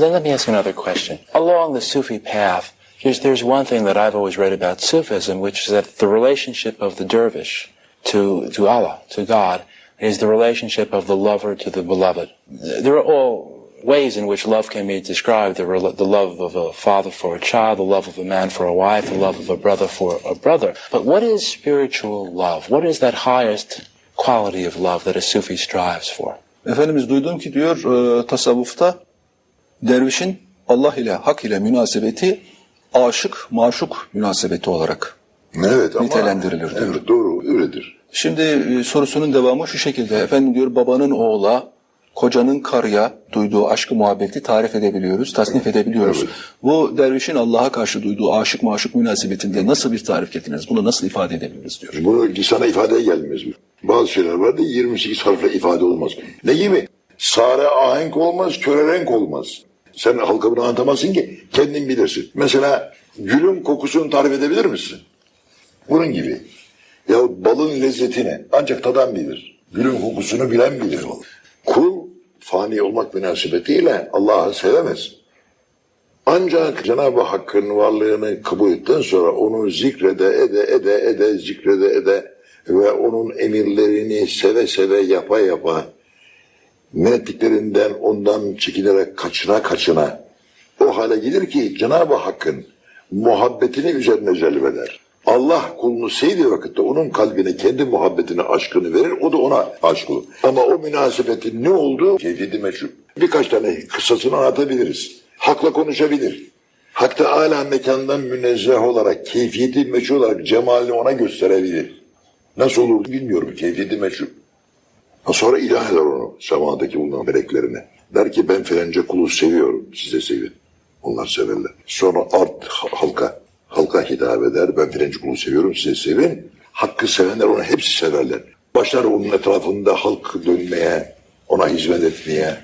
Then let me ask another question. Along the Sufi path, there's, there's one thing that I've always read about Sufism, which is that the relationship of the dervish to, to Allah, to God, is the relationship of the lover to the beloved. There are all ways in which love can be described. The, the love of a father for a child, the love of a man for a wife, the love of a brother for a brother. But what is spiritual love? What is that highest quality of love that a Sufi strives for? Efendimiz duydum ki diyor tasavvufta dervişin Allah ile hak ile münasebeti aşık maşuk münasebeti olarak. Evet ama Nitelendirilir diyor. Evet, doğru öyledir. Şimdi e, sorusunun devamı şu şekilde. Efendim diyor babanın oğula, kocanın karıya duyduğu aşkı muhabbeti tarif edebiliyoruz, tasnif edebiliyoruz. Evet. Bu dervişin Allah'a karşı duyduğu aşık maşuk münasebetinde nasıl bir tarif getiririz? Bunu nasıl ifade edebiliriz diyor. Bunu lisana ifadeye gelmez. Bazı şeyler vardı 28 harfle ifade olmaz. Ne gibi? Sare ahenk olmaz, köre renk olmaz. Sen halka bunu anlatamazsın ki kendin bilirsin. Mesela gülün kokusunu tarif edebilir misin? Bunun gibi. Ya balın lezzetini ancak tadan bilir. Gülün kokusunu bilen bilir. Kul fani olmak münasebetiyle Allah'ı sevemez. Ancak Cenab-ı Hakk'ın varlığını kabul ettikten sonra onu zikrede ede ede ede zikrede ede ve onun emirlerini seve seve yapa yapa men ondan çekilerek kaçına kaçına o hale gelir ki Cenab-ı Hakk'ın muhabbetini üzerine celbeder. Allah kulunu sevdiği vakitte onun kalbine kendi muhabbetini, aşkını verir. O da ona aşık olur. Ama o münasebetin ne olduğu keyfiyeti meşhur. Birkaç tane kıssasını anlatabiliriz. Hakla konuşabilir. Hak Teala mekandan münezzeh olarak, keyfiyeti meşhur olarak cemalini ona gösterebilir. Nasıl olur bilmiyorum. Keyfiyeti meşhur. Sonra ilah eder onu semadaki bulunan meleklerine. Der ki ben filanca kulu seviyorum. Siz de sevin. Onlar severler. Sonra art halka halka hitap eder. Ben filanca kulu seviyorum. Siz de sevin. Hakkı sevenler onu hepsi severler. Başlar onun etrafında halk dönmeye, ona hizmet etmeye.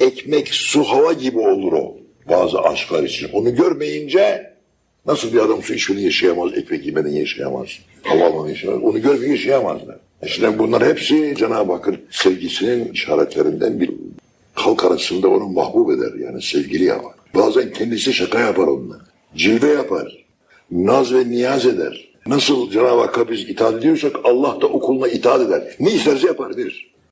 Ekmek, su, hava gibi olur o. Bazı aşklar için. Onu görmeyince Nasıl bir adam su içmeden yaşayamaz, ekmek yemeden yaşayamaz, hava almadan yaşayamaz. Onu görmeden yaşayamazlar. İşte bunlar hepsi Cenab-ı Hakk'ın sevgisinin işaretlerinden bir halk arasında onu mahbub eder. Yani sevgili yapar. Bazen kendisi şaka yapar onunla. Cilve yapar. Naz ve niyaz eder. Nasıl Cenab-ı Hakk'a biz itaat ediyorsak Allah da o kuluna itaat eder. Ne isterse yapar verir.